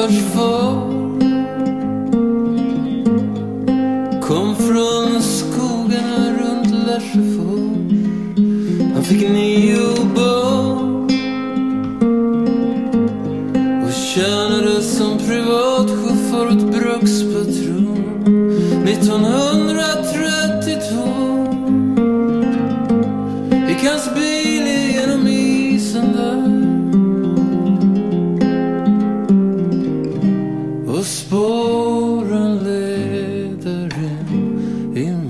görs Kom från skogarna runt Lesjöfors. Han fick nio barn och tjänade som privatchaufför åt brukspatron 1900 im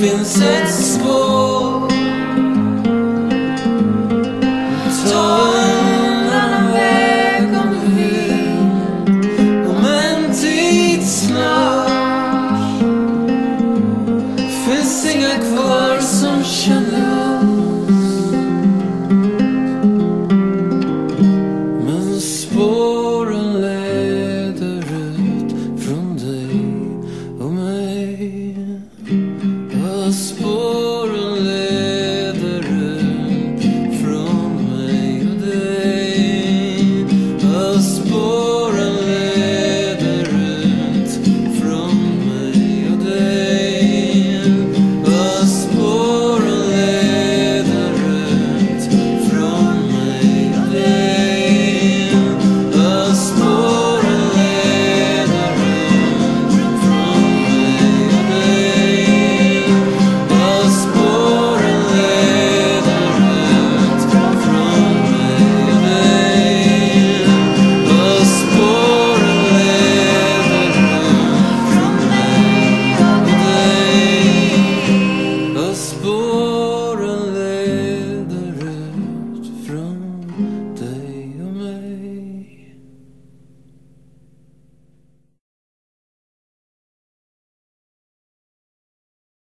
feeling sense.